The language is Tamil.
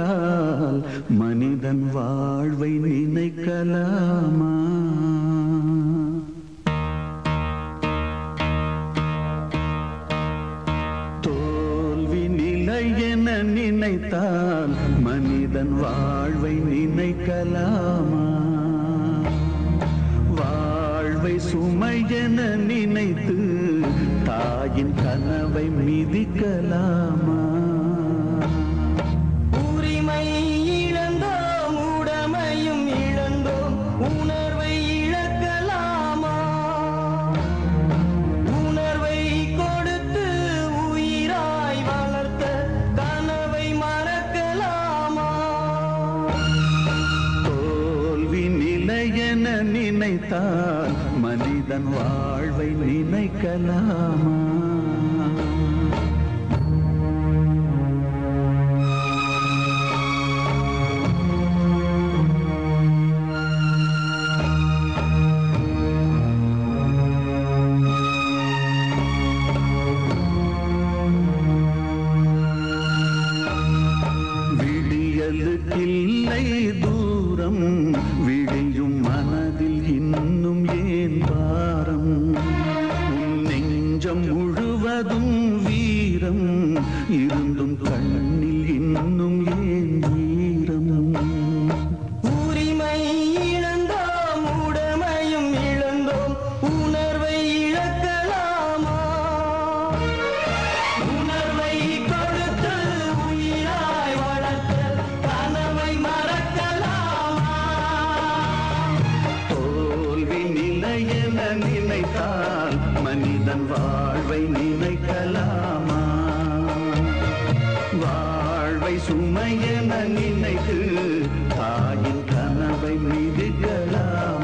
நினைத்தால் மனிதன் வாழ்வை நினைக்கலாமா? தோல்வி நிலை என நினைத்தால் மனிதன் வாழ்வை நினைக்கலாமா? வாழ்வை சுமை என நினைத்து தாயின் கனவை மிதிக்கலாமா? நினைத்தால் மனிதன் வாழ்வை நினைக்கலாமா? விடியலுக்கில்லை தூரம் விடியும் ஏன் பாரம்? உன் நெஞ்சம் முழுவதும் வீரம் இருந்தும் கண்ணில் இன்னும் ஏன் தன் வாழ்வை நினைக்கலாமா? வாழ்வை சுமையென நினைத்து தாயின் கனவை மிதிக்கலாம்?